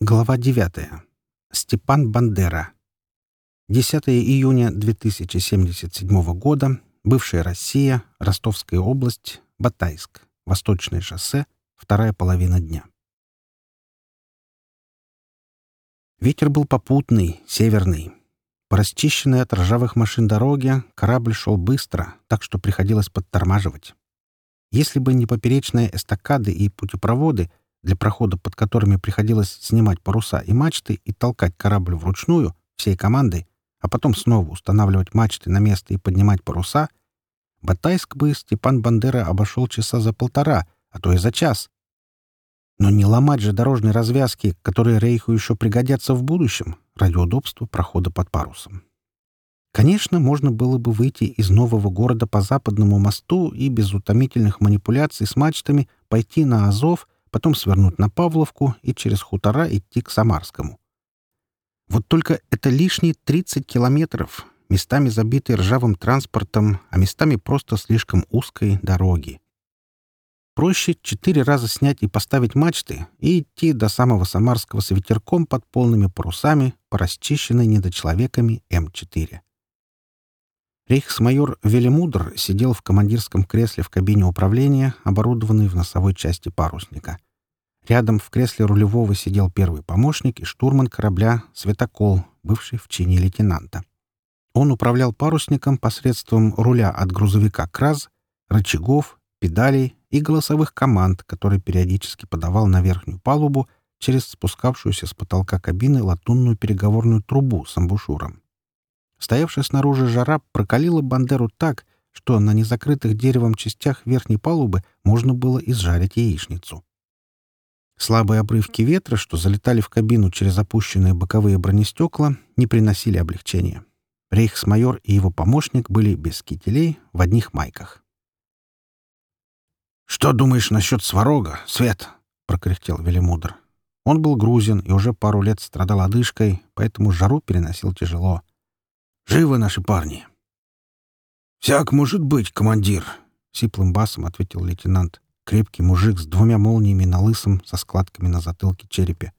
Глава 9. Степан Бандера. 10 июня 2077 года. Бывшая Россия, Ростовская область, Батайск, Восточное шоссе, вторая половина дня. Ветер был попутный, северный. По расчищенной от ржавых машин дороге корабль шел быстро, так что приходилось подтормаживать. Если бы не поперечные эстакады и путепроводы — для прохода под которыми приходилось снимать паруса и мачты и толкать корабль вручную, всей командой, а потом снова устанавливать мачты на место и поднимать паруса, Батайск бы Степан Бандера обошел часа за полтора, а то и за час. Но не ломать же дорожные развязки, которые Рейху еще пригодятся в будущем ради удобства прохода под парусом. Конечно, можно было бы выйти из нового города по западному мосту и без утомительных манипуляций с мачтами пойти на Азов — потом свернуть на Павловку и через хутора идти к Самарскому. Вот только это лишние 30 километров, местами забитые ржавым транспортом, а местами просто слишком узкой дороги. Проще четыре раза снять и поставить мачты и идти до самого Самарского с ветерком под полными парусами по расчищенной недочеловеками М4. Рейхсмайор Велимудр сидел в командирском кресле в кабине управления, оборудованной в носовой части парусника. Рядом в кресле рулевого сидел первый помощник и штурман корабля «Светокол», бывший в чине лейтенанта. Он управлял парусником посредством руля от грузовика «Краз», рычагов, педалей и голосовых команд, которые периодически подавал на верхнюю палубу через спускавшуюся с потолка кабины латунную переговорную трубу с амбушюром. Стоявшая снаружи жара прокалила Бандеру так, что на незакрытых деревом частях верхней палубы можно было изжарить яичницу. Слабые обрывки ветра, что залетали в кабину через опущенные боковые бронестекла, не приносили облегчения. Рейхсмайор и его помощник были без кителей, в одних майках. «Что думаешь насчет сварога, Свет?» — прокряхтел Велимудр. Он был грузин и уже пару лет страдал одышкой, поэтому жару переносил тяжело — Живо наши парни!» «Всяк может быть, командир!» — сиплым басом ответил лейтенант, крепкий мужик с двумя молниями на лысом, со складками на затылке черепе.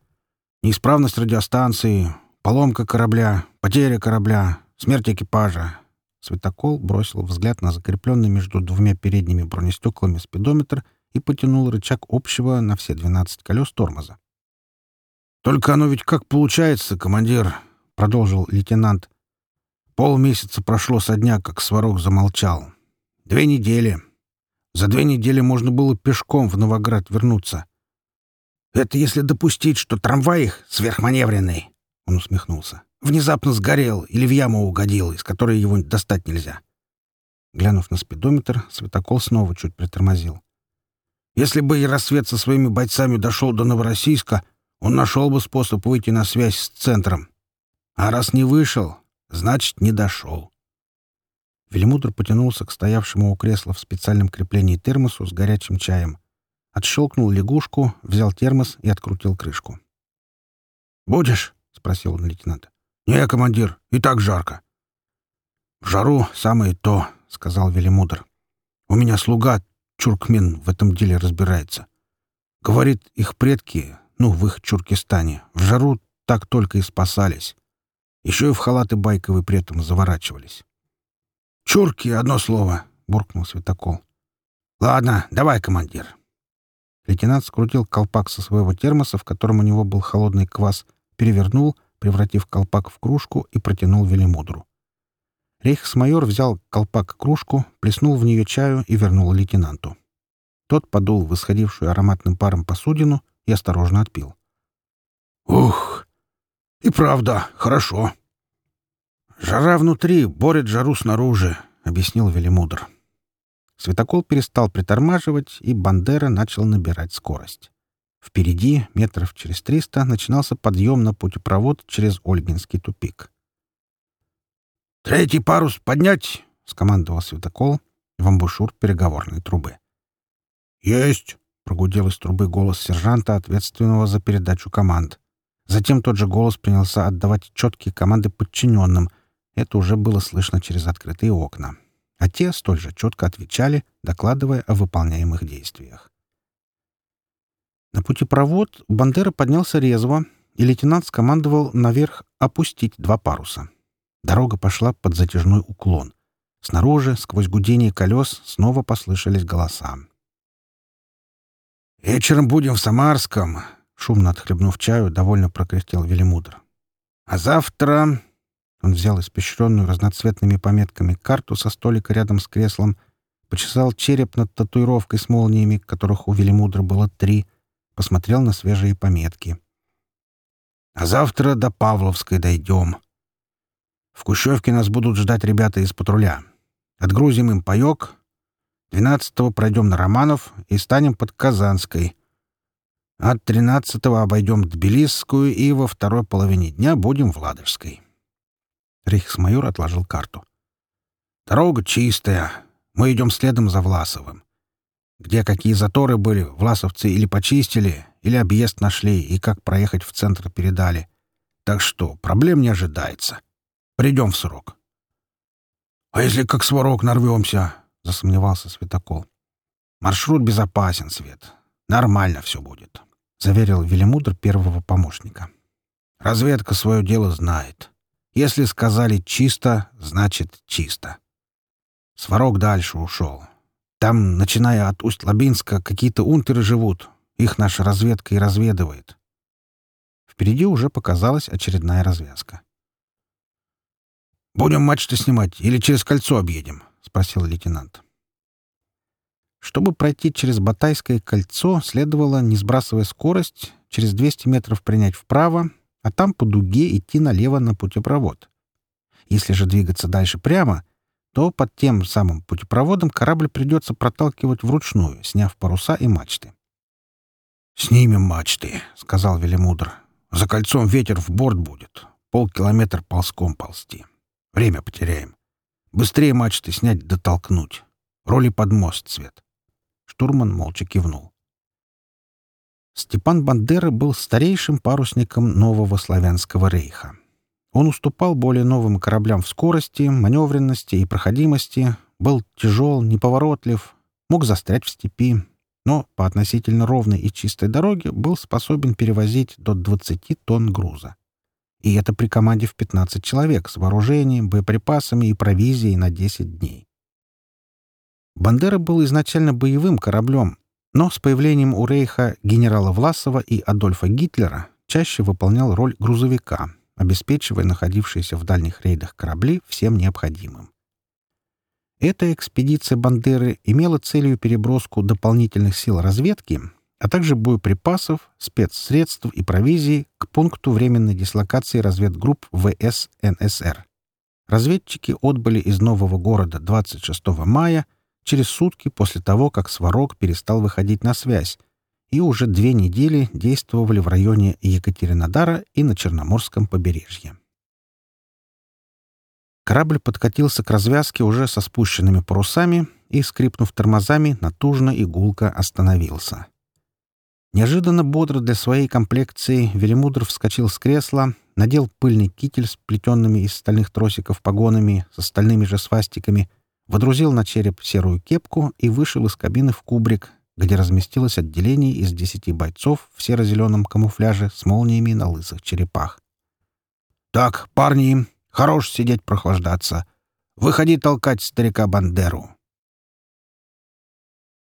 «Неисправность радиостанции, поломка корабля, потеря корабля, смерть экипажа». Светокол бросил взгляд на закрепленный между двумя передними бронестеклами спидометр и потянул рычаг общего на все 12 колес тормоза. «Только оно ведь как получается, командир», — продолжил лейтенант, Полмесяца прошло со дня, как Сварог замолчал. Две недели. За две недели можно было пешком в Новоград вернуться. Это если допустить, что трамвай их сверхманевренный, — он усмехнулся, — внезапно сгорел или в яму угодил, из которой его достать нельзя. Глянув на спидометр, Светокол снова чуть притормозил. Если бы и рассвет со своими бойцами дошел до Новороссийска, он нашел бы способ выйти на связь с центром. А раз не вышел, Значит, не дошел. Велимудр потянулся к стоявшему у кресла в специальном креплении термосу с горячим чаем. Отщелкнул лягушку, взял термос и открутил крышку. «Будешь?» — спросил он лейтенанта. «Не, командир, и так жарко». «В жару самое то», — сказал Велимудр. «У меня слуга Чуркмин в этом деле разбирается. Говорит, их предки, ну, в их Чуркистане, в жару так только и спасались. Еще и в халаты байковые при этом заворачивались. «Чурки, одно слово!» — буркнул Светокол. «Ладно, давай, командир!» Лейтенант скрутил колпак со своего термоса, в котором у него был холодный квас, перевернул, превратив колпак в кружку и протянул Велимудру. Рейхсмайор взял колпак-кружку, плеснул в нее чаю и вернул лейтенанту. Тот подул в исходившую ароматным паром посудину и осторожно отпил. «Ух!» И правда, хорошо. Жара внутри борет жару снаружи, объяснил Велимудр. Светокол перестал притормаживать, и Бандера начал набирать скорость. Впереди, метров через триста, начинался подъем на путепровод через Ольгинский тупик. «Третий парус поднять!» — скомандовал светокол в амбушюр переговорной трубы. «Есть!» — прогудел из трубы голос сержанта, ответственного за передачу команд. Затем тот же голос принялся отдавать четкие команды подчиненным. Это уже было слышно через открытые окна. А те столь же четко отвечали, докладывая о выполняемых действиях. На путепровод Бандера поднялся резво, и лейтенант скомандовал наверх опустить два паруса. Дорога пошла под затяжной уклон. Снаружи, сквозь гудение колес, снова послышались голоса. «Вечером будем в Самарском. Шумно отхлебнув чаю, довольно прокряхтел Велимудр. «А завтра...» Он взял испещренную разноцветными пометками карту со столика рядом с креслом, почесал череп над татуировкой с молниями, которых у Велимудра было три, посмотрел на свежие пометки. «А завтра до Павловской дойдем. В Кущевке нас будут ждать ребята из патруля. Отгрузим им паек. Двенадцатого пройдем на Романов и станем под Казанской». От тринадцатого обойдем Тбилисскую и во второй половине дня будем в Ладожской. Рейхсмайор отложил карту. «Дорога чистая. Мы идем следом за Власовым. Где какие заторы были, власовцы или почистили, или объезд нашли, и как проехать в центр передали. Так что проблем не ожидается. Придем в срок». «А если как сварок нарвемся?» — засомневался Светокол. «Маршрут безопасен, Свет. Нормально все будет, — заверил Велимудр первого помощника. Разведка свое дело знает. Если сказали «чисто», значит «чисто». Сварог дальше ушел. Там, начиная от Усть-Лабинска, какие-то унтеры живут. Их наша разведка и разведывает. Впереди уже показалась очередная развязка. «Будем мачты снимать или через кольцо объедем?» — спросил лейтенант. Чтобы пройти через Батайское кольцо, следовало, не сбрасывая скорость, через 200 метров принять вправо, а там по дуге идти налево на путепровод. Если же двигаться дальше прямо, то под тем самым путепроводом корабль придется проталкивать вручную, сняв паруса и мачты. «Снимем мачты», — сказал Велимудр. «За кольцом ветер в борт будет. Полкилометра ползком ползти. Время потеряем. Быстрее мачты снять дотолкнуть. Роли под мост, Свет. Штурман молча кивнул. Степан Бандера был старейшим парусником нового славянского рейха. Он уступал более новым кораблям в скорости, маневренности и проходимости, был тяжел, неповоротлив, мог застрять в степи, но по относительно ровной и чистой дороге был способен перевозить до 20 тонн груза. И это при команде в 15 человек с вооружением, боеприпасами и провизией на 10 дней. Бандера был изначально боевым кораблем, но с появлением у Рейха генерала Власова и Адольфа Гитлера чаще выполнял роль грузовика, обеспечивая находившиеся в дальних рейдах корабли всем необходимым. Эта экспедиция Бандеры имела целью переброску дополнительных сил разведки, а также боеприпасов, спецсредств и провизии к пункту временной дислокации разведгрупп ВСНСР. Разведчики отбыли из Нового города 26 мая через сутки после того, как Сварог перестал выходить на связь, и уже две недели действовали в районе Екатеринодара и на Черноморском побережье. Корабль подкатился к развязке уже со спущенными парусами и, скрипнув тормозами, натужно и остановился. Неожиданно бодро для своей комплекции Велимудр вскочил с кресла, надел пыльный китель с плетенными из стальных тросиков погонами, с остальными же свастиками, водрузил на череп серую кепку и вышел из кабины в кубрик, где разместилось отделение из десяти бойцов в серо-зеленом камуфляже с молниями на лысых черепах. «Так, парни, хорош сидеть прохлаждаться. Выходи толкать старика Бандеру».